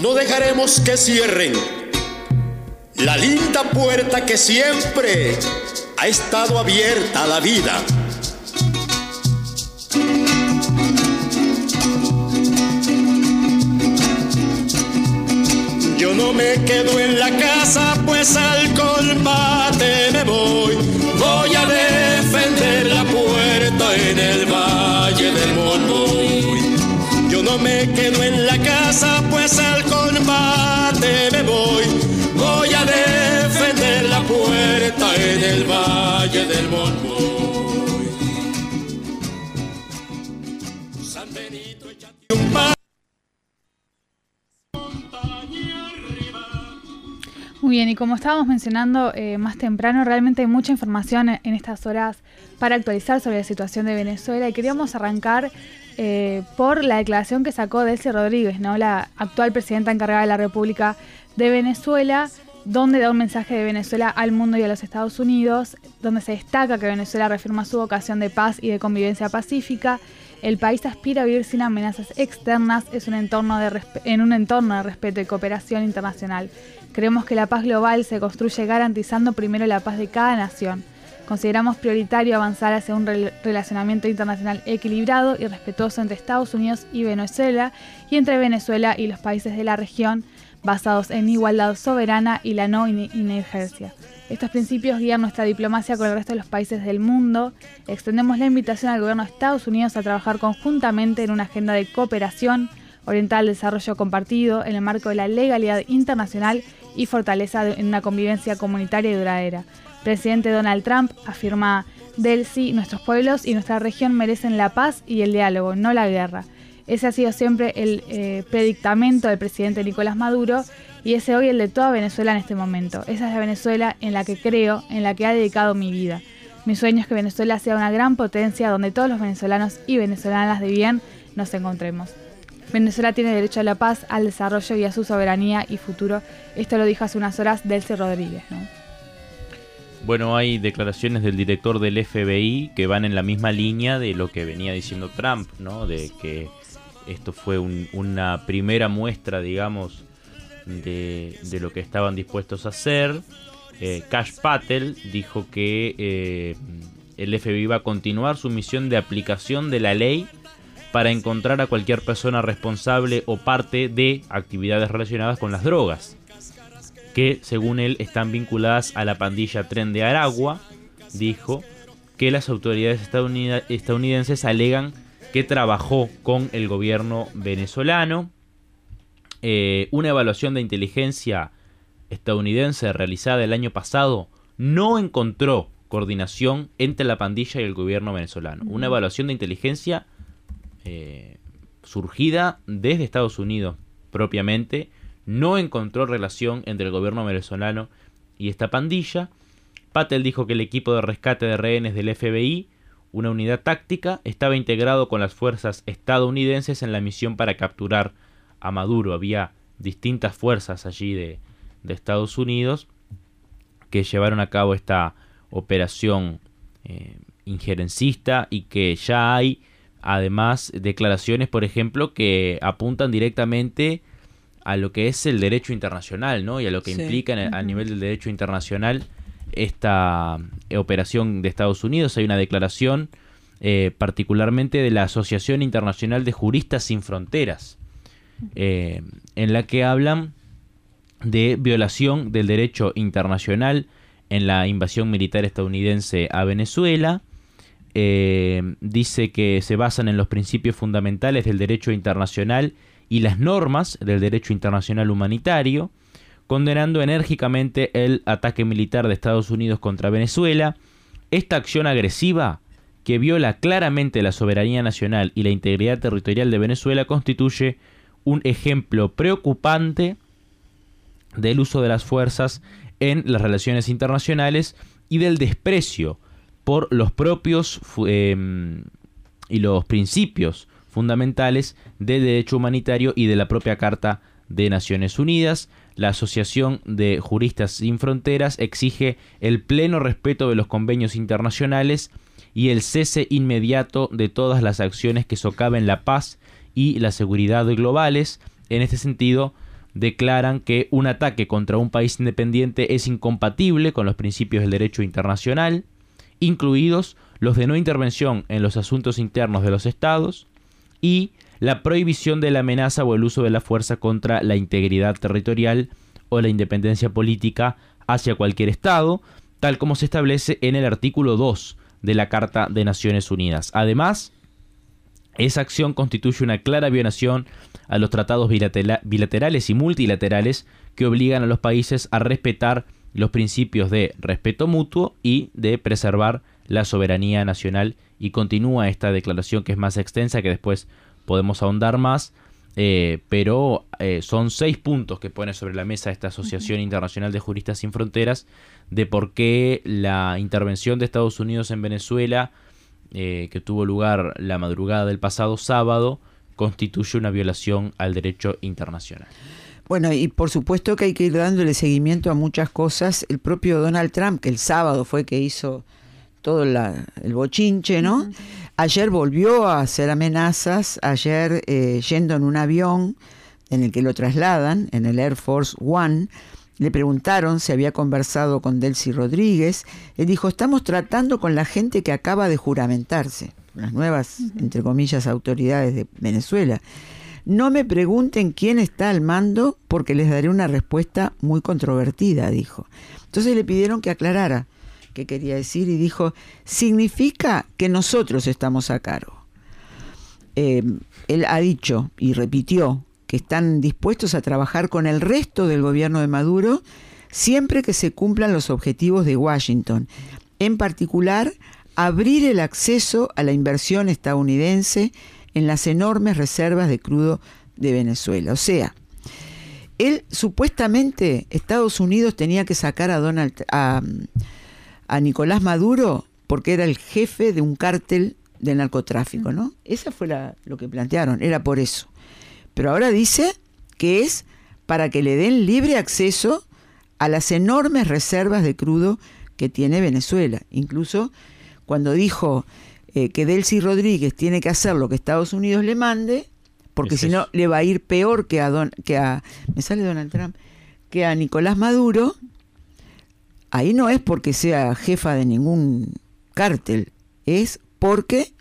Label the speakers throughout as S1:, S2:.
S1: No dejaremos que cierren la linda puerta que siempre ha estado abierta a la vida. Yo no me quedo en la casa, pues al combate me voy. Voy a defender la puerta en el valle del Monmoy. Yo no me quedo en la casa, pues al
S2: Muy bien, y como estábamos mencionando eh, más temprano, realmente hay mucha información en estas horas para actualizar sobre la situación de Venezuela y queríamos arrancar eh, por la declaración que sacó Delcy Rodríguez, ¿no? la actual presidenta encargada de la República de Venezuela, donde da un mensaje de Venezuela al mundo y a los Estados Unidos, donde se destaca que Venezuela reafirma su vocación de paz y de convivencia pacífica. El país aspira a vivir sin amenazas externas es un entorno de en un entorno de respeto y cooperación internacional. Creemos que la paz global se construye garantizando primero la paz de cada nación. Consideramos prioritario avanzar hacia un rel- relacionamiento internacional equilibrado y respetuoso entre Estados Unidos y Venezuela y entre Venezuela y los países de la región, basados en igualdad soberana y la no ine- inergencia. Estos principios guían nuestra diplomacia con el resto de los países del mundo. Extendemos la invitación al gobierno de Estados Unidos a trabajar conjuntamente en una agenda de cooperación orientada al desarrollo compartido en el marco de la legalidad internacional y fortaleza en una convivencia comunitaria y duradera. Presidente Donald Trump afirma Delcy, nuestros pueblos y nuestra región merecen la paz y el diálogo, no la guerra. Ese ha sido siempre el eh, predictamento del presidente Nicolás Maduro y ese hoy el de toda Venezuela en este momento. Esa es la Venezuela en la que creo, en la que ha dedicado mi vida. Mi sueño es que Venezuela sea una gran potencia donde todos los venezolanos y venezolanas de bien nos encontremos. Venezuela tiene derecho a la paz, al desarrollo y a su soberanía y futuro. Esto lo dijo hace unas horas Delcy Rodríguez.
S3: Bueno, hay declaraciones del director del FBI que van en la misma línea de lo que venía diciendo Trump, ¿no? De que esto fue un- una primera muestra, digamos, de, lo que estaban dispuestos a hacer. Eh, Cash Patel dijo que eh, el FBI va a continuar su misión de aplicación de la ley para encontrar a cualquier persona responsable o parte de actividades relacionadas con las drogas que según él están vinculadas a la pandilla Tren de Aragua, dijo que las autoridades estadounid- estadounidenses alegan que trabajó con el gobierno venezolano. Eh, una evaluación de inteligencia estadounidense realizada el año pasado no encontró coordinación entre la pandilla y el gobierno venezolano. Una evaluación de inteligencia eh, surgida desde Estados Unidos propiamente no encontró relación entre el gobierno venezolano y esta pandilla. Patel dijo que el equipo de rescate de rehenes del FBI, una unidad táctica, estaba integrado con las fuerzas estadounidenses en la misión para capturar a Maduro. Había distintas fuerzas allí de, Estados Unidos que llevaron a cabo esta operación eh, injerencista y que ya hay además declaraciones, por ejemplo, que apuntan directamente a lo que es el derecho internacional, ¿no? Y a lo que
S4: Sí.
S3: implica el- a nivel del derecho internacional esta eh, operación de Estados Unidos. Hay una declaración eh, particularmente de la Asociación Internacional de Juristas Sin Fronteras, eh, en la que hablan de violación del derecho internacional en la invasión militar estadounidense a Venezuela. Eh, dice que se basan en los principios fundamentales del derecho internacional y las normas del derecho internacional humanitario, condenando enérgicamente el ataque militar de Estados Unidos contra Venezuela. Esta acción agresiva, que viola claramente la soberanía nacional y la integridad territorial de Venezuela, constituye un ejemplo preocupante del uso de las fuerzas en las relaciones internacionales y del desprecio por los propios em, y los principios fundamentales del derecho humanitario y de la propia Carta de Naciones Unidas. La Asociación de Juristas Sin Fronteras exige el pleno respeto de los convenios internacionales y el cese inmediato de todas las acciones que socaven la paz y la seguridad globales. En este sentido, declaran que un ataque contra un país independiente es incompatible con los principios del derecho internacional, incluidos los de no intervención en los asuntos internos de los estados y la prohibición de la amenaza o el uso de la fuerza contra la integridad territorial o la independencia política hacia cualquier estado, tal como se establece en el artículo 2 de la Carta de Naciones Unidas. Además, esa acción constituye una clara violación a los tratados bilaterales y multilaterales que obligan a los países a respetar los principios de respeto mutuo y de preservar la soberanía nacional. Y continúa esta declaración que es más extensa, que después podemos ahondar más, eh, pero eh, son seis puntos que pone sobre la mesa esta Asociación Internacional de Juristas Sin Fronteras de por qué la intervención de Estados Unidos en Venezuela, eh, que tuvo lugar la madrugada del pasado sábado, constituye una violación al derecho internacional.
S4: Bueno, y por supuesto que hay que ir dándole seguimiento a muchas cosas. El propio Donald Trump, que el sábado fue que hizo todo el bochinche, ¿no? Ayer volvió a hacer amenazas, ayer eh, yendo en un avión en el que lo trasladan, en el Air Force One, le preguntaron si había conversado con Delcy Rodríguez. Él dijo, estamos tratando con la gente que acaba de juramentarse, las nuevas, entre comillas, autoridades de Venezuela. No me pregunten quién está al mando porque les daré una respuesta muy controvertida, dijo. Entonces le pidieron que aclarara qué quería decir y dijo, significa que nosotros estamos a cargo. Eh, él ha dicho y repitió que están dispuestos a trabajar con el resto del gobierno de Maduro siempre que se cumplan los objetivos de Washington. En particular, abrir el acceso a la inversión estadounidense en las enormes reservas de crudo de Venezuela. O sea, él supuestamente Estados Unidos tenía que sacar a Donald Nicolás Maduro porque era el jefe de un cártel de narcotráfico, ¿no? Esa fue la, lo que plantearon, era por eso. Pero ahora dice que es para que le den libre acceso a las enormes reservas de crudo que tiene Venezuela. Incluso cuando dijo eh, que Delcy Rodríguez tiene que hacer lo que Estados Unidos le mande, porque si no le va a ir peor que a, Don, que a, me sale Donald Trump, que a Nicolás Maduro, ahí no es porque sea jefa de ningún cártel, es porque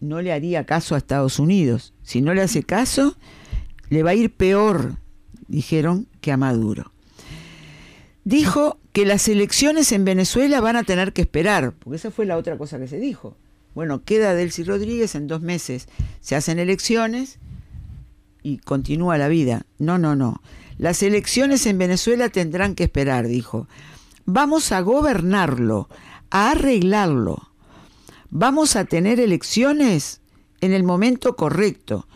S4: no le haría caso a Estados Unidos. Si no le hace caso, le va a ir peor, dijeron, que a Maduro. Dijo que las elecciones en Venezuela van a tener que esperar, porque esa fue la otra cosa que se dijo. Bueno, queda Delcy Rodríguez, en dos meses se hacen elecciones y continúa la vida. No, no, no. Las elecciones en Venezuela tendrán que esperar, dijo. Vamos a gobernarlo, a arreglarlo, Vamos a tener elecciones en el momento correcto,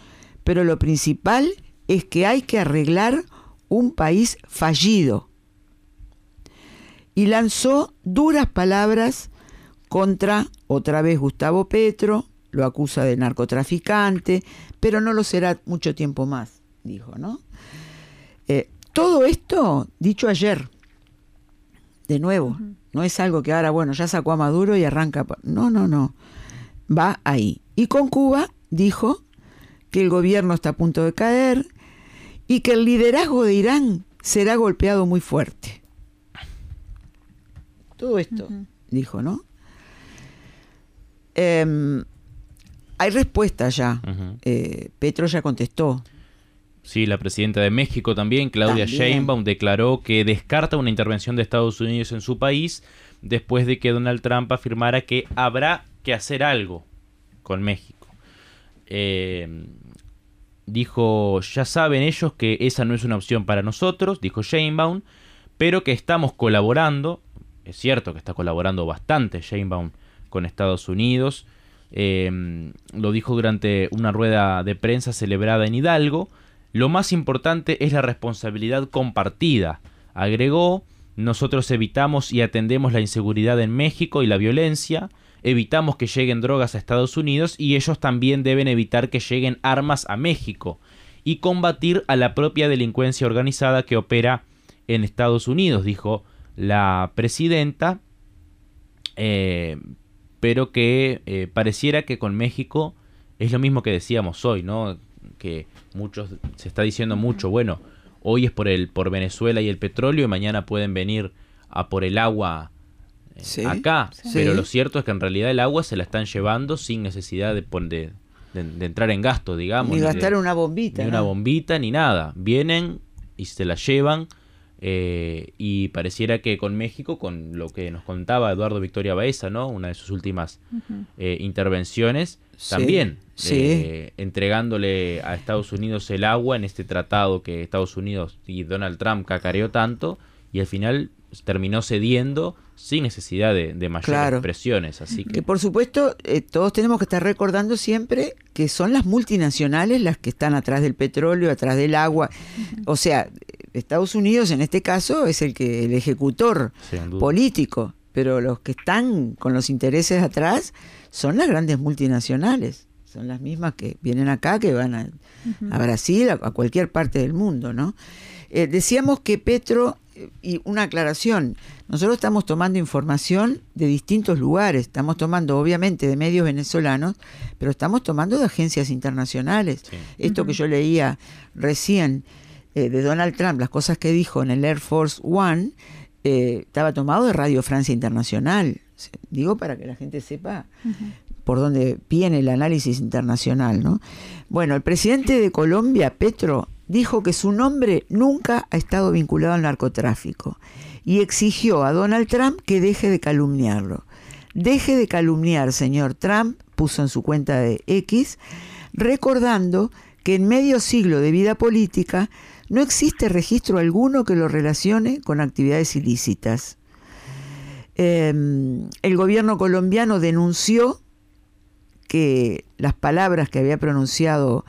S4: pero lo principal es que hay que arreglar un país fallido. Y lanzó duras palabras contra otra vez Gustavo Petro, lo acusa de narcotraficante, pero no lo será mucho tiempo más, dijo, ¿no? Eh, todo esto dicho ayer, de nuevo, no es algo que ahora, bueno, ya sacó a Maduro y arranca. No, no, no. Va ahí. Y con Cuba dijo que el gobierno está a punto de caer y que el liderazgo de Irán será golpeado muy fuerte. Todo esto, dijo, ¿no? Em, hay respuesta ya. Eh, Petro ya contestó.
S3: Sí, la presidenta de México también, Claudia Sheinbaum, declaró que descarta una intervención de Estados Unidos en su país después de que Donald Trump afirmara que habrá que hacer algo con México. Eh, dijo, ya saben ellos que esa no es una opción para nosotros, dijo Sheinbaum, pero que estamos colaborando, es cierto que está colaborando bastante Sheinbaum con Estados Unidos, eh, lo dijo durante una rueda de prensa celebrada en Hidalgo, lo más importante es la responsabilidad compartida. Agregó, nosotros evitamos y atendemos la inseguridad en México y la violencia, evitamos que lleguen drogas a Estados Unidos y ellos también deben evitar que lleguen armas a México y combatir a la propia delincuencia organizada que opera en Estados Unidos, dijo la presidenta, eh, pero que eh, pareciera que con México es lo mismo que decíamos hoy, ¿no? que muchos se está diciendo mucho, bueno, hoy es por el por Venezuela y el petróleo y mañana pueden venir a por el agua eh, acá, pero lo cierto es que en realidad el agua se la están llevando sin necesidad de, de, de, entrar en gasto, digamos.
S4: Ni gastar una bombita.
S3: Ni una bombita, ni nada. Vienen y se la llevan. Eh, y pareciera que con México, con lo que nos contaba Eduardo Victoria Baeza, ¿no? Una de sus últimas eh, intervenciones, también eh, entregándole a Estados Unidos el agua en este tratado que Estados Unidos y Donald Trump cacareó tanto, y al final terminó cediendo sin necesidad de, mayores presiones. Así que...
S4: por supuesto, eh, todos tenemos que estar recordando siempre que son las multinacionales las que están atrás del petróleo, atrás del agua. O sea, Estados Unidos en este caso es el que el ejecutor político, pero los que están con los intereses atrás son las grandes multinacionales. Son las mismas que vienen acá, que van a, Brasil, a, cualquier parte del mundo, ¿no? Eh, decíamos que Petro y una aclaración, nosotros estamos tomando información de distintos lugares, estamos tomando obviamente de medios venezolanos, pero estamos tomando de agencias internacionales. Esto que yo leía recién eh, de Donald Trump, las cosas que dijo en el Air Force One, eh, estaba tomado de Radio Francia Internacional. Digo para que la gente sepa por dónde viene el análisis internacional. ¿no? Bueno, el presidente de Colombia, Petro, dijo que su nombre nunca ha estado vinculado al narcotráfico y exigió a Donald Trump que deje de calumniarlo. Deje de calumniar, señor Trump, puso en su cuenta de X, recordando que en medio siglo de vida política no existe registro alguno que lo relacione con actividades ilícitas. Em, el gobierno colombiano denunció que las palabras que había pronunciado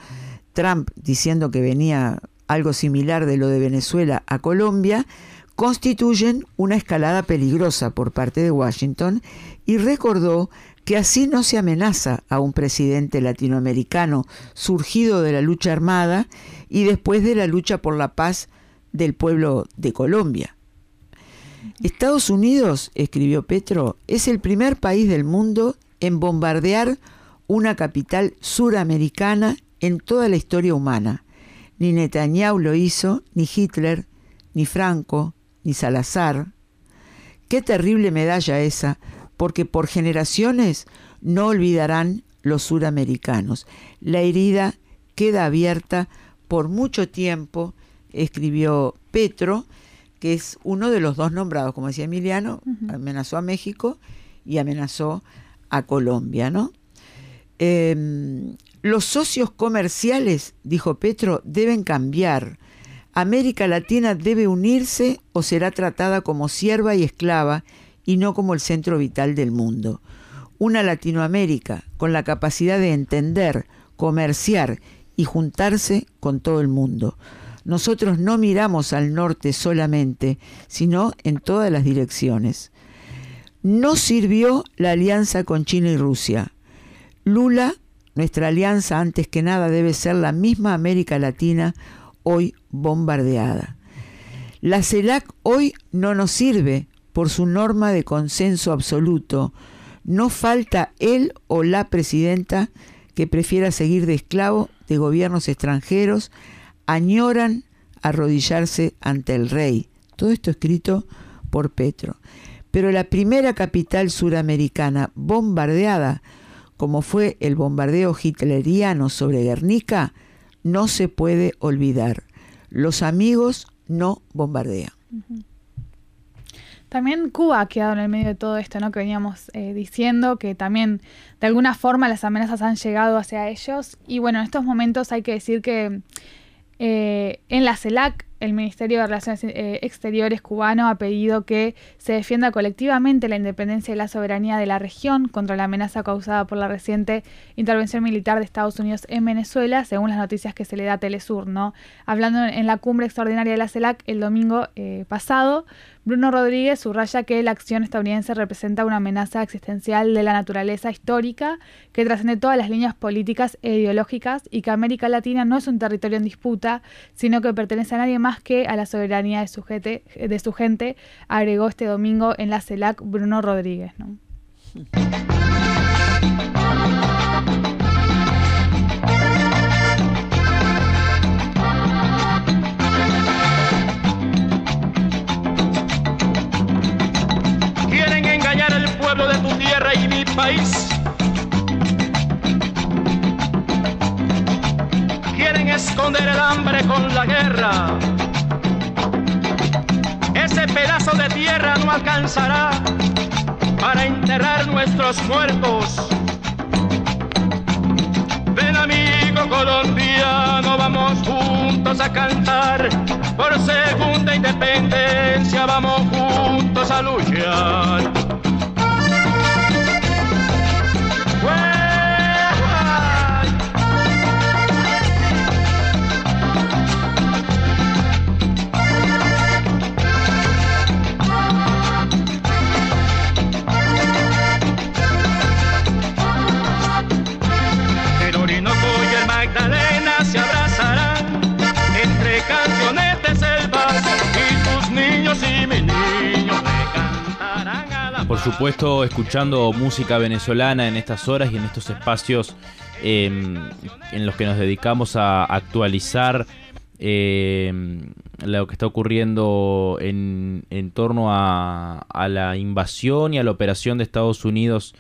S4: Trump diciendo que venía algo similar de lo de Venezuela a Colombia, constituyen una escalada peligrosa por parte de Washington y recordó que así no se amenaza a un presidente latinoamericano surgido de la lucha armada y después de la lucha por la paz del pueblo de Colombia. Estados Unidos, escribió Petro, es el primer país del mundo en bombardear una capital suramericana en toda la historia humana. Ni Netanyahu lo hizo, ni Hitler, ni Franco, ni Salazar. Qué terrible medalla esa, porque por generaciones no olvidarán los suramericanos. La herida queda abierta por mucho tiempo, escribió Petro, que es uno de los dos nombrados, como decía Emiliano, amenazó a México y amenazó a Colombia, ¿no? Em, los socios comerciales, dijo Petro, deben cambiar. América Latina debe unirse o será tratada como sierva y esclava y no como el centro vital del mundo. Una Latinoamérica con la capacidad de entender, comerciar y juntarse con todo el mundo. Nosotros no miramos al norte solamente, sino en todas las direcciones. No sirvió la alianza con China y Rusia. Lula nuestra alianza antes que nada debe ser la misma América Latina hoy bombardeada. La CELAC hoy no nos sirve por su norma de consenso absoluto. No falta él o la presidenta que prefiera seguir de esclavo de gobiernos extranjeros, añoran arrodillarse ante el rey. Todo esto escrito por Petro. Pero la primera capital suramericana bombardeada como fue el bombardeo hitleriano sobre Guernica, no se puede olvidar. Los amigos no bombardean.
S2: También Cuba ha quedado en el medio de todo esto, ¿no? Que veníamos eh, diciendo, que también de alguna forma las amenazas han llegado hacia ellos. Y bueno, en estos momentos hay que decir que eh, en la CELAC el Ministerio de Relaciones eh, Exteriores cubano ha pedido que se defienda colectivamente la independencia y la soberanía de la región contra la amenaza causada por la reciente intervención militar de Estados Unidos en Venezuela, según las noticias que se le da a Telesur. ¿no? Hablando en la cumbre extraordinaria de la CELAC el domingo eh, pasado, Bruno Rodríguez subraya que la acción estadounidense representa una amenaza existencial de la naturaleza histórica que trasciende todas las líneas políticas e ideológicas y que América Latina no es un territorio en disputa, sino que pertenece a nadie más más que a la soberanía de su, gente, agregó este domingo en la CELAC Bruno Rodríguez.
S5: Quieren engañar al pueblo de tu tierra y mi país. Quieren
S1: esconder el hambre con la guerra de tierra no alcanzará para enterrar nuestros muertos. Ven amigo colombiano, vamos juntos a cantar por segunda independencia, vamos juntos a luchar.
S3: Supuesto, escuchando música venezolana en estas horas y en estos espacios em, en los que nos dedicamos a actualizar em, lo que está ocurriendo en, torno a, la invasión y a la operación de Estados Unidos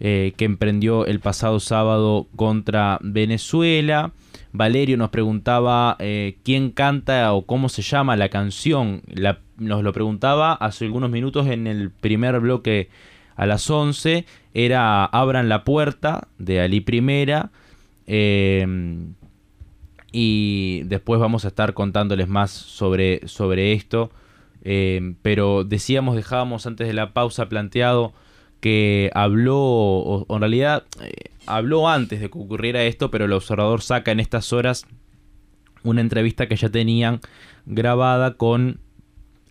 S3: eh, que emprendió el pasado sábado contra Venezuela. Valerio nos preguntaba eh, quién canta o cómo se llama la canción. nos lo preguntaba hace algunos minutos en el primer bloque a las 11. Era Abran la puerta de Ali Primera. Em, y después vamos a estar contándoles más sobre, sobre esto. Em, pero decíamos, dejábamos antes de la pausa planteado que habló, o, en realidad eh, habló antes de que ocurriera esto, pero el observador saca en estas horas una entrevista que ya tenían grabada con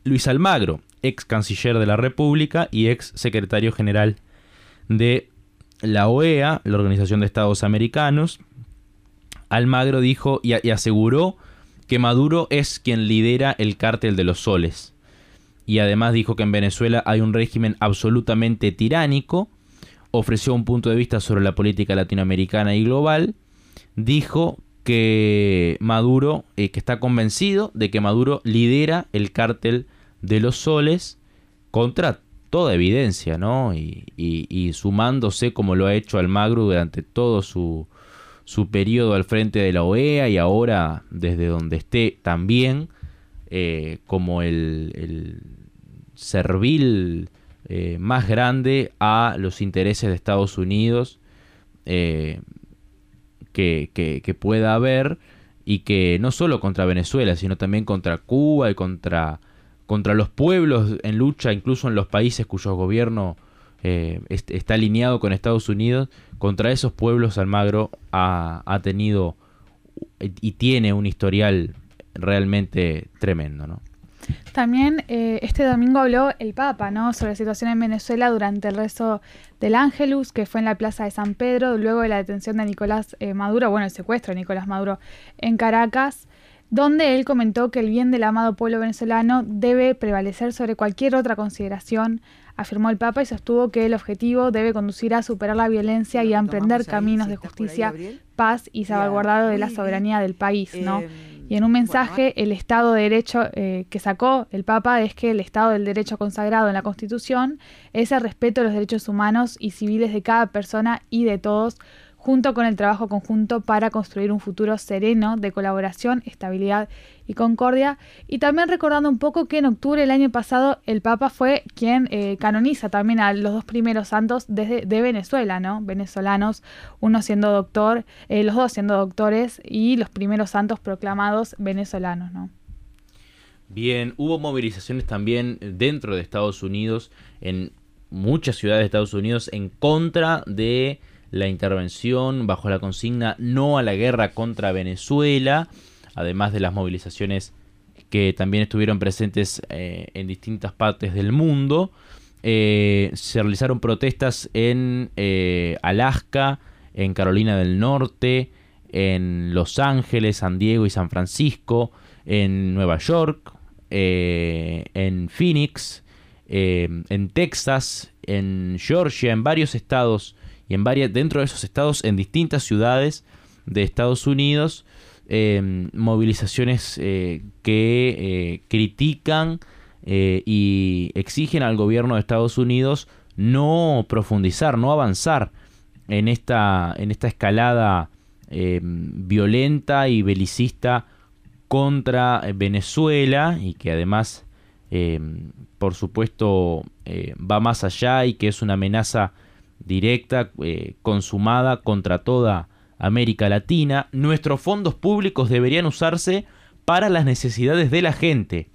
S3: Luis Almagro, ex canciller de la República y ex secretario general de la OEA, la Organización de Estados Americanos. Almagro dijo y, y aseguró que Maduro es quien lidera el cártel de los soles y además dijo que en Venezuela hay un régimen absolutamente tiránico, ofreció un punto de vista sobre la política latinoamericana y global, dijo que Maduro, eh, que está convencido de que Maduro lidera el cártel de los soles contra toda evidencia, ¿no? Y, y, sumándose como lo ha hecho Almagro durante todo su, su periodo al frente de la OEA y ahora desde donde esté también eh, como el, servil eh, más grande a los intereses de Estados Unidos eh, que, pueda haber y que no solo contra Venezuela, sino también contra Cuba y contra, contra los pueblos en lucha, incluso en los países cuyo gobierno está alineado con Estados Unidos, contra esos pueblos Almagro ha, ha tenido y tiene un historial realmente tremendo, ¿no?
S2: También eh, este domingo habló el Papa, ¿no? Sobre la situación en Venezuela durante el rezo del Ángelus, que fue en la Plaza de San Pedro, luego de la detención de Nicolás eh, Maduro, bueno, el secuestro de Nicolás Maduro en Caracas, donde él comentó que el bien del amado pueblo venezolano debe prevalecer sobre cualquier otra consideración, afirmó el Papa y sostuvo que el objetivo debe conducir a superar la violencia y a emprender caminos de justicia, paz y salvaguardado de la soberanía del país, ¿no? Y en un mensaje, el Estado de Derecho eh, que sacó el Papa es que el Estado del Derecho consagrado en la Constitución es el respeto de los derechos humanos y civiles de cada persona y de todos junto con el trabajo conjunto para construir un futuro sereno de colaboración, estabilidad y concordia. Y también recordando un poco que en octubre del año pasado el Papa fue quien eh, canoniza también a los dos primeros santos desde, de Venezuela, ¿no? Venezolanos, uno siendo doctor, eh, los dos siendo doctores y los primeros santos proclamados venezolanos, ¿no?
S3: Bien, hubo movilizaciones también dentro de Estados Unidos, en muchas ciudades de Estados Unidos, en contra de la intervención bajo la consigna no a la guerra contra Venezuela, además de las movilizaciones que también estuvieron presentes eh, en distintas partes del mundo. Eh, se realizaron protestas en eh, Alaska, en Carolina del Norte, en Los Ángeles, San Diego y San Francisco, en Nueva York, en Phoenix, en Texas, en Georgia, en varios estados y en varias, dentro de esos estados, en distintas ciudades de Estados Unidos, em, movilizaciones eh, que eh, critican eh, y exigen al gobierno de Estados Unidos no profundizar, no avanzar en esta, en esta escalada violenta y belicista contra Venezuela y que además, por supuesto, va más allá y que es una amenaza directa, consumada contra toda América Latina. Nuestros fondos públicos deberían usarse para las necesidades de la gente,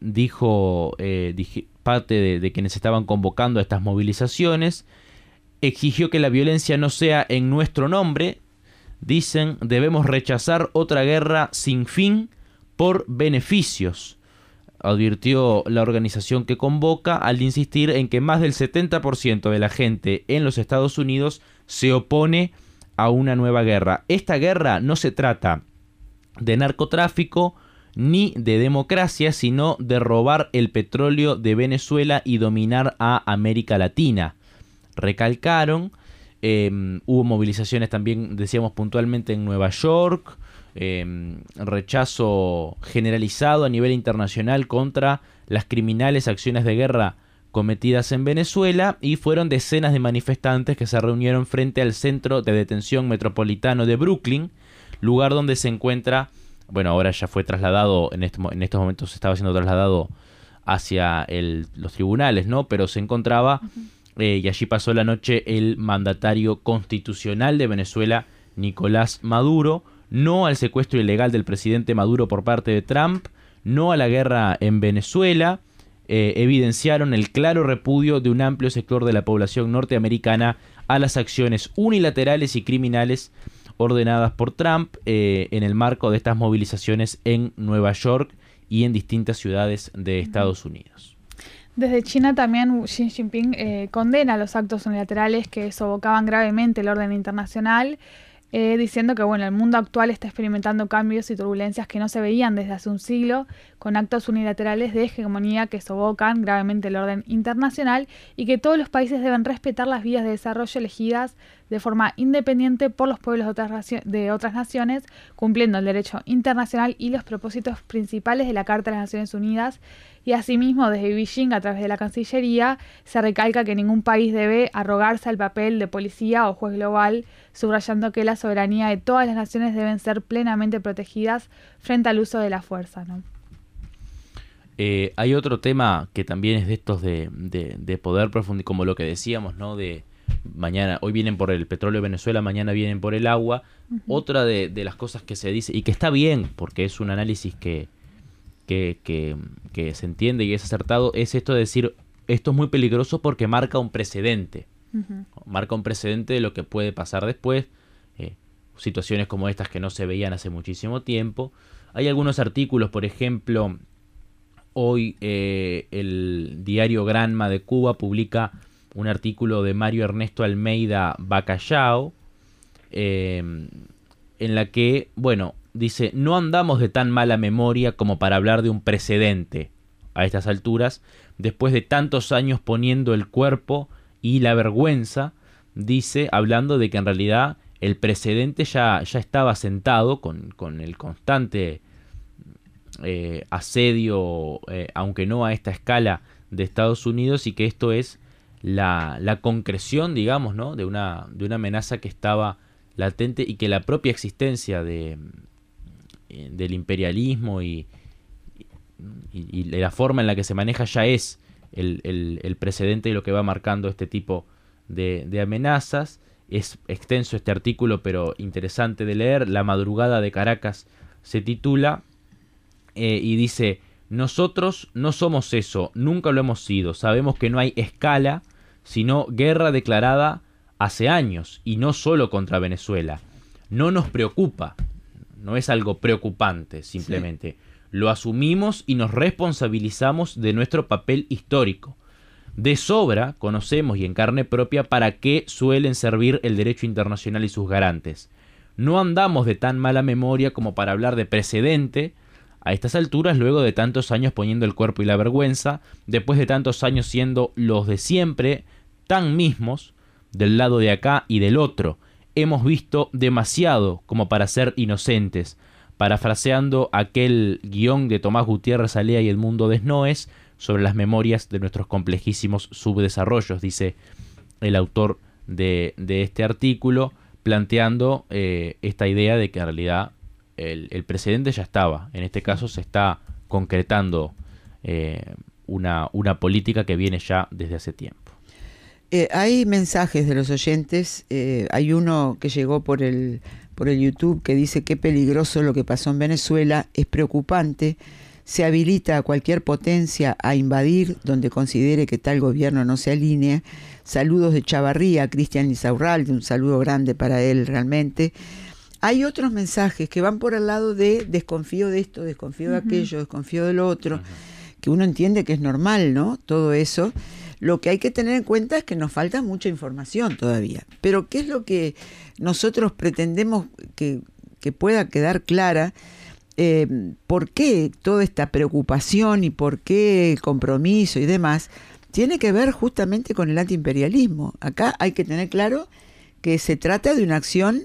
S3: dijo, parte de, quienes estaban convocando a estas movilizaciones, exigió que la violencia no sea en nuestro nombre, dicen, debemos rechazar otra guerra sin fin por beneficios, advirtió la organización que convoca al insistir en que más del 70% de la gente en los Estados Unidos se opone a una nueva guerra. Esta guerra no se trata de narcotráfico, ni de democracia, sino de robar el petróleo de Venezuela y dominar a América Latina. Recalcaron, em, hubo movilizaciones también, decíamos puntualmente, en Nueva York, em, rechazo generalizado a nivel internacional contra las criminales acciones de guerra cometidas en Venezuela y fueron decenas de manifestantes que se reunieron frente al centro de detención metropolitano de Brooklyn, lugar donde se encuentra bueno, ahora ya fue trasladado, en, este, en estos momentos estaba siendo trasladado hacia los tribunales, ¿no? Pero se encontraba, eh, y allí pasó la noche el mandatario constitucional de Venezuela, Nicolás Maduro, no al secuestro ilegal del presidente Maduro por parte de Trump, no a la guerra en Venezuela, eh, evidenciaron el claro repudio de un amplio sector de la población norteamericana a las acciones unilaterales y criminales ordenadas por Trump eh, en el marco de estas movilizaciones en Nueva York y en distintas ciudades de Estados Unidos.
S2: Desde China también Xi Jinping eh, condena los actos unilaterales que sobocaban gravemente el orden internacional eh, diciendo que bueno, el mundo actual está experimentando cambios y turbulencias que no se veían desde hace un siglo, con actos unilaterales de hegemonía que sobocan gravemente el orden internacional y que todos los países deben respetar las vías de desarrollo elegidas de forma independiente por los pueblos de otras, de otras naciones, cumpliendo el derecho internacional y los propósitos principales de la Carta de las Naciones Unidas y asimismo desde Beijing a través de la Cancillería se recalca que ningún país debe arrogarse el papel de policía o juez global, subrayando que la soberanía de todas las naciones deben ser plenamente protegidas frente al uso de la fuerza.
S3: Eh, hay otro tema que también es de estos de, de, poder profundizar, como lo que decíamos, ¿no? De mañana, hoy vienen por el petróleo de Venezuela, mañana vienen por el agua. Otra de, de las cosas que se dice, y que está bien, porque es un análisis que, que, se entiende y es acertado es esto de decir, esto es muy peligroso porque marca un precedente. Marca un precedente de lo que puede pasar después. Eh, situaciones como estas que no se veían hace muchísimo tiempo. Hay algunos artículos, por ejemplo, hoy eh, el diario Granma de Cuba publica un artículo de Mario Ernesto Almeida Bacallao, eh, en la que, bueno, dice, no andamos de tan mala memoria como para hablar de un precedente a estas alturas, después de tantos años poniendo el cuerpo y la vergüenza, dice, hablando de que en realidad el precedente ya, ya estaba sentado con, con el constante eh, asedio, eh, aunque no a esta escala, de Estados Unidos y que esto es la, la concreción, digamos, ¿no? de, una, de una amenaza que estaba latente y que la propia existencia de, del imperialismo y, la forma en la que se maneja ya es el, precedente y lo que va marcando este tipo de, amenazas. Es extenso este artículo, pero interesante de leer. La madrugada de Caracas se titula eh, y dice, nosotros no somos eso, nunca lo hemos sido. Sabemos que no hay escala, sino guerra declarada hace años, y no solo contra Venezuela. No nos preocupa, no es algo preocupante simplemente. Lo asumimos y nos responsabilizamos de nuestro papel histórico. De sobra conocemos y en carne propia para qué suelen servir el derecho internacional y sus garantes. No andamos de tan mala memoria como para hablar de precedente a estas alturas luego de tantos años poniendo el cuerpo y la vergüenza, después de tantos años siendo los de siempre, tan mismos, del lado de acá y del otro, hemos visto demasiado como para ser inocentes. Parafraseando aquel guion de Tomás Gutiérrez Alea y el mundo de Snoes sobre las memorias de nuestros complejísimos subdesarrollos, dice el autor de, este artículo, planteando eh, esta idea de que en realidad el, precedente ya estaba. En este caso se está concretando eh, una política que viene ya desde hace tiempo.
S4: Eh, hay mensajes de los oyentes. Eh, hay uno que llegó por el, por el YouTube que dice qué peligroso lo que pasó en Venezuela, es preocupante. Se habilita a cualquier potencia a invadir donde considere que tal gobierno no se alinea. Saludos de Chavarría, Cristian Isaurralde, un saludo grande para él realmente. Hay otros mensajes que van por el lado de desconfío de esto, desconfío de aquello, desconfío de lo otro, que uno entiende que es normal, ¿no? Todo eso. Lo que hay que tener en cuenta es que nos falta mucha información todavía. Pero ¿qué es lo que nosotros pretendemos que, que pueda quedar clara? Eh, ¿Por qué toda esta preocupación y por qué el compromiso y demás tiene que ver justamente con el antiimperialismo? Acá hay que tener claro que se trata de una acción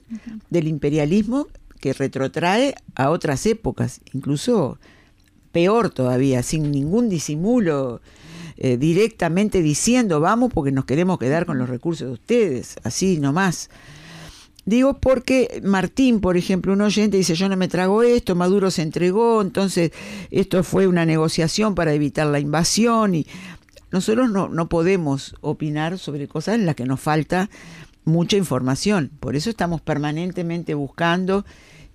S4: del imperialismo que retrotrae a otras épocas, incluso peor todavía, sin ningún disimulo, eh, directamente diciendo vamos porque nos queremos quedar con los recursos de ustedes, así nomás. Digo porque Martín, por ejemplo, un oyente dice yo no me trago esto, Maduro se entregó, entonces esto fue una negociación para evitar la invasión y nosotros no, no podemos opinar sobre cosas en las que nos falta mucha información. Por eso estamos permanentemente buscando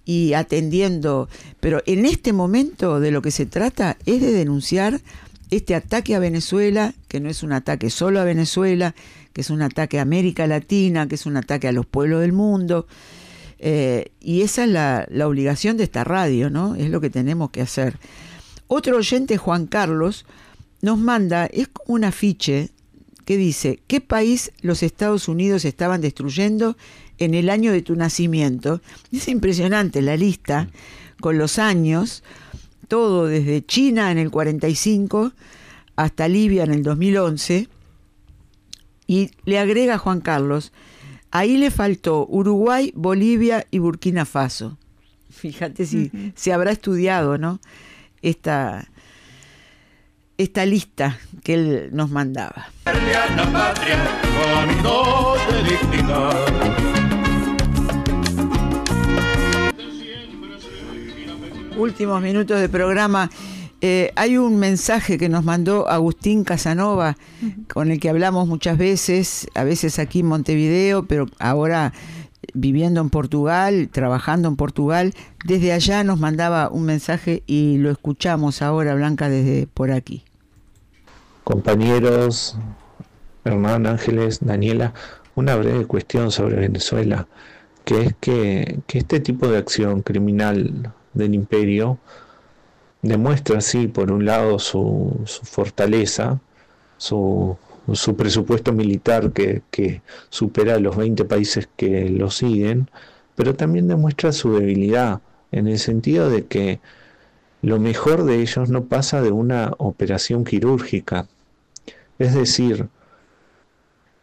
S4: y atendiendo. Pero en este momento de lo que se trata es de denunciar este ataque a Venezuela, que no es un ataque solo a Venezuela, que es un ataque a América Latina, que es un ataque a los pueblos del mundo. Eh, y esa es la, la, obligación de esta radio, ¿no? Es lo que tenemos que hacer. Otro oyente, Juan Carlos, nos manda, es como un afiche que dice, ¿qué país los Estados Unidos estaban destruyendo en el año de tu nacimiento? Es impresionante la lista, con los años, todo desde China en el 45 hasta Libia en el 2011, y le agrega Juan Carlos, ahí le faltó Uruguay, Bolivia y Burkina Faso. Fíjate si se habrá estudiado, ¿no? Esta, esta lista que él nos mandaba. Últimos minutos de programa. Eh, hay un mensaje que nos mandó Agustín Casanova, con el que hablamos muchas veces, a veces aquí en Montevideo, pero ahora viviendo en Portugal, trabajando en Portugal. Desde allá nos mandaba un mensaje y lo escuchamos ahora, Blanca, desde por aquí
S6: compañeros, Hernán Ángeles, Daniela, una breve cuestión sobre Venezuela, que es que, este tipo de acción criminal del imperio demuestra, sí, por un lado su, fortaleza, su, su, presupuesto militar que, que supera los 20 países que lo siguen, pero también demuestra su debilidad, en el sentido de que lo mejor de ellos no pasa de una operación quirúrgica, es decir,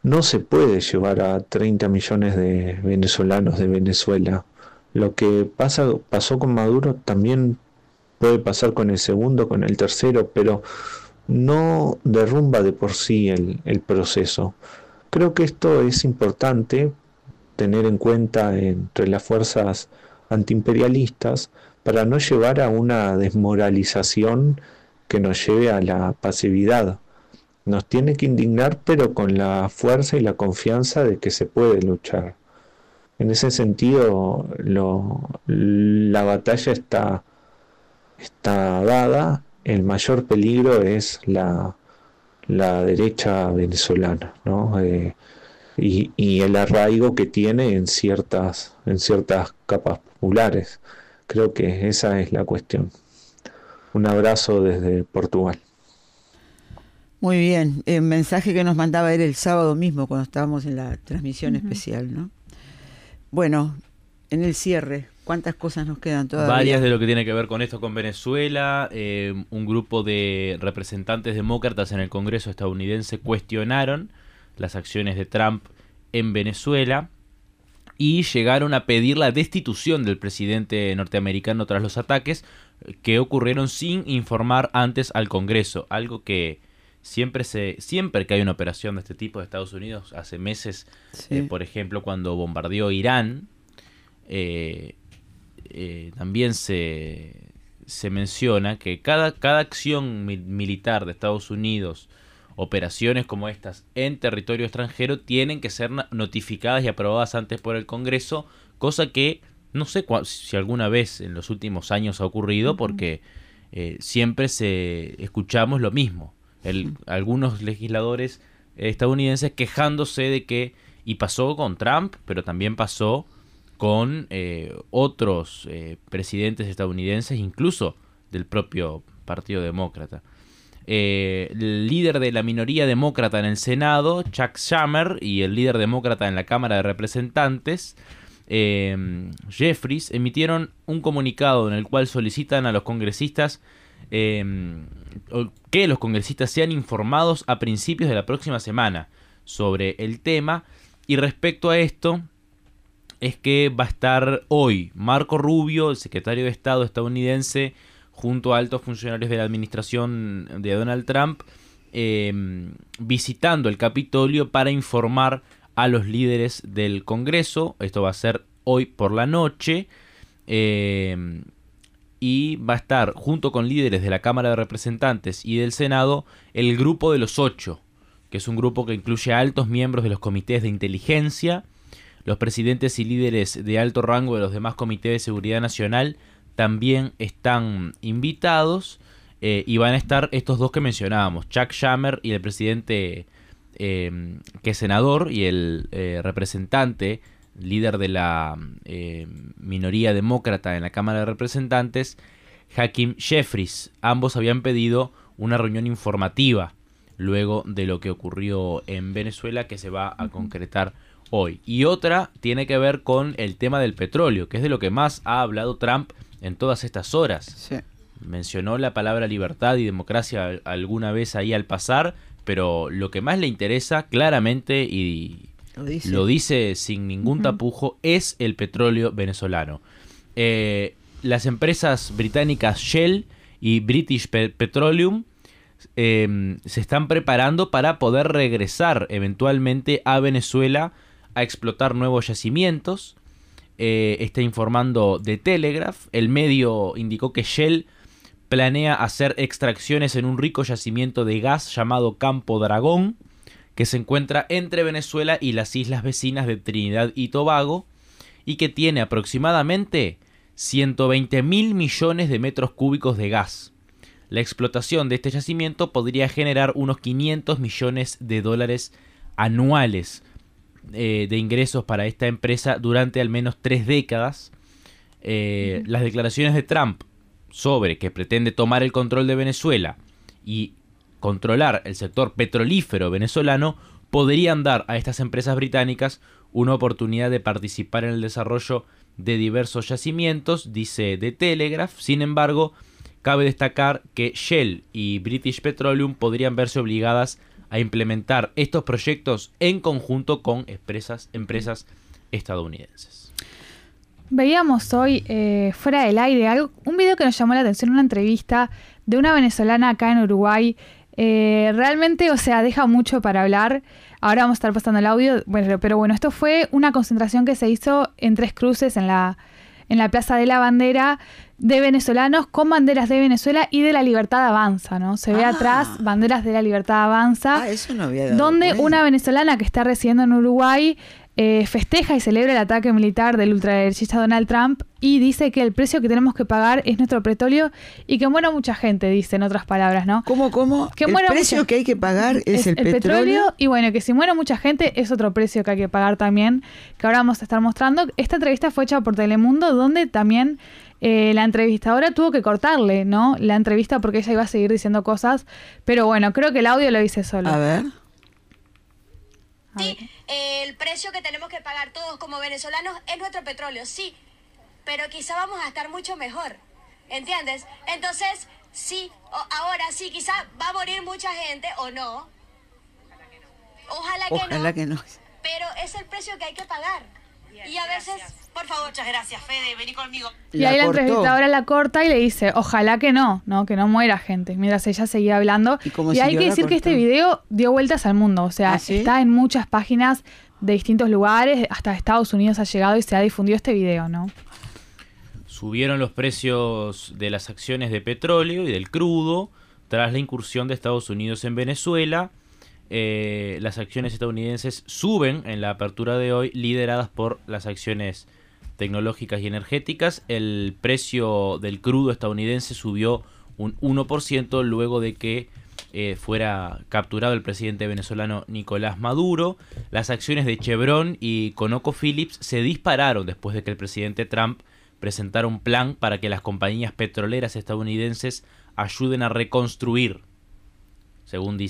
S6: no se puede llevar a 30 millones de venezolanos de Venezuela. Lo que pasa, pasó con Maduro también puede pasar con el segundo, con el tercero, pero no derrumba de por sí el, el proceso. Creo que esto es importante tener en cuenta entre las fuerzas antiimperialistas para no llevar a una desmoralización que nos lleve a la pasividad nos tiene que indignar, pero con la fuerza y la confianza de que se puede luchar. En ese sentido, la batalla está, está dada, el mayor peligro es la, la derecha venezolana, ¿no? Eh, y, y, el arraigo que tiene en ciertas, en ciertas capas populares. Creo que esa es la cuestión. Un abrazo desde Portugal.
S4: Muy bien, el mensaje que nos mandaba era el sábado mismo cuando estábamos en la transmisión especial, ¿no? Bueno, en el cierre, ¿cuántas cosas nos quedan todavía?
S3: Varias de lo que tiene que ver con esto con Venezuela. Eh, un grupo de representantes demócratas en el Congreso estadounidense cuestionaron las acciones de Trump en Venezuela y llegaron a pedir la destitución del presidente norteamericano tras los ataques que ocurrieron sin informar antes al Congreso, algo que siempre se siempre que hay una operación de este tipo de Estados Unidos hace meses
S4: Sí.
S3: eh, por ejemplo cuando bombardeó Irán eh, eh, también se, se menciona que cada, cada acción mi- militar de Estados Unidos operaciones como estas en territorio extranjero tienen que ser notificadas y aprobadas antes por el Congreso cosa que no sé si alguna vez en los últimos años ha ocurrido porque siempre se escuchamos lo mismo. Algunos legisladores estadounidenses quejándose de que, y pasó con Trump, pero también pasó con eh, otros eh, presidentes estadounidenses, incluso del propio Partido Demócrata. Eh, el líder de la minoría demócrata en el Senado, Chuck Schumer, y el líder demócrata en la Cámara de Representantes, Jeffries, emitieron un comunicado en el cual solicitan a los congresistas o que los congresistas sean informados a principios de la próxima semana sobre el tema. Y respecto a esto, es que va a estar hoy Marco Rubio, el secretario de Estado estadounidense, junto a altos funcionarios de la administración de Donald Trump, eh, visitando el Capitolio para informar a los líderes del Congreso. Esto va a ser hoy por la noche. eh, y va a estar junto con líderes de la Cámara de Representantes y del Senado el Grupo de los Ocho, que es un grupo que incluye a altos miembros de los comités de inteligencia, los presidentes y líderes de alto rango de los demás comités de seguridad nacional también están invitados eh, y van a estar estos dos que mencionábamos, Chuck Schumer y el presidente eh, que es senador y el eh, representante líder de la eh, minoría demócrata en la Cámara de Representantes, Hakim Jeffries. Ambos habían pedido una reunión informativa luego de lo que ocurrió en Venezuela que se va a concretar hoy. Y otra tiene que ver con el tema del petróleo, que es de lo que más ha hablado Trump en todas estas horas.
S4: Sí.
S3: Mencionó la palabra libertad y democracia al- alguna vez ahí al pasar, pero lo que más le interesa claramente y
S4: Lo dice.
S3: lo dice sin ningún tapujo, es el petróleo venezolano. Eh, las empresas británicas Shell y British Pe- Petroleum eh, se están preparando para poder regresar eventualmente a Venezuela a explotar nuevos yacimientos. Eh, está informando de Telegraph. El medio indicó que Shell planea hacer extracciones en un rico yacimiento de gas llamado Campo Dragón, que se encuentra entre Venezuela y las islas vecinas de Trinidad y Tobago, y que tiene aproximadamente 120 mil millones de metros cúbicos de gas. La explotación de este yacimiento podría generar unos 500 millones de dólares anuales eh, de ingresos para esta empresa durante al menos tres décadas. Eh, Las declaraciones de Trump sobre que pretende tomar el control de Venezuela y controlar el sector petrolífero venezolano podrían dar a estas empresas británicas una oportunidad de participar en el desarrollo de diversos yacimientos, dice The Telegraph. Sin embargo, cabe destacar que Shell y British Petroleum podrían verse obligadas a implementar estos proyectos en conjunto con empresas, estadounidenses.
S2: Veíamos hoy eh, fuera del aire algo, un video que nos llamó la atención, una entrevista de una venezolana acá en Uruguay. Eh, realmente, o sea, deja mucho para hablar. Ahora vamos a estar pasando el audio. Bueno, pero bueno, esto fue una concentración que se hizo en Tres Cruces, en la, en la Plaza de la Bandera, de venezolanos con banderas de Venezuela y de la Libertad Avanza, ¿no? Se ve
S4: Ah.
S2: atrás banderas de la Libertad Avanza
S4: Ah, eso no había dado
S2: donde
S4: cuenta.
S2: una venezolana que está residiendo en Uruguay eh, festeja y celebra el ataque militar del ultraderechista Donald Trump y dice que el precio que tenemos que pagar es nuestro petróleo y que muera mucha gente, dice en otras palabras, ¿no?
S4: ¿Cómo, cómo?
S2: Que
S4: el precio
S2: mucha-
S4: que hay que pagar es, el, petróleo.
S2: y bueno, que si muere mucha gente es otro precio que hay que pagar también, que ahora vamos a estar mostrando. Esta entrevista fue hecha por Telemundo, donde también eh, la entrevistadora tuvo que cortarle, ¿no? La entrevista porque ella iba a seguir diciendo cosas, pero bueno, creo que el audio lo dice solo.
S4: A ver.
S7: Sí, el precio que tenemos que pagar todos como venezolanos es nuestro petróleo, sí, pero quizá vamos a estar mucho mejor, ¿entiendes? Entonces, sí, o- ahora sí, quizá va a morir mucha gente o no. Ojalá que
S4: Ojalá
S7: no,
S4: que no.
S7: pero es el precio que hay que pagar. Y a veces Por favor. Muchas gracias, Fede. Vení conmigo.
S2: Y ahí la
S4: cortó.
S2: entrevistadora la corta y le dice, ojalá que no, no, que no muera gente, mientras ella seguía hablando.
S4: Y
S2: hay que decir que este video dio vueltas al mundo, o sea,
S4: ¿Ah, sí?
S2: está en muchas páginas de distintos lugares, hasta Estados Unidos ha llegado y se ha difundido este video, ¿no?
S3: Subieron los precios de las acciones de petróleo y del crudo tras la incursión de Estados Unidos en Venezuela. Eh, las acciones estadounidenses suben en la apertura de hoy, lideradas por las acciones tecnológicas y energéticas. El precio del crudo estadounidense subió un 1% luego de que eh, fuera capturado el presidente venezolano Nicolás Maduro. Las acciones de Chevron y ConocoPhillips se dispararon después de que el presidente Trump presentara un plan para que las compañías petroleras estadounidenses ayuden a reconstruir, según dice